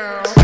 girl.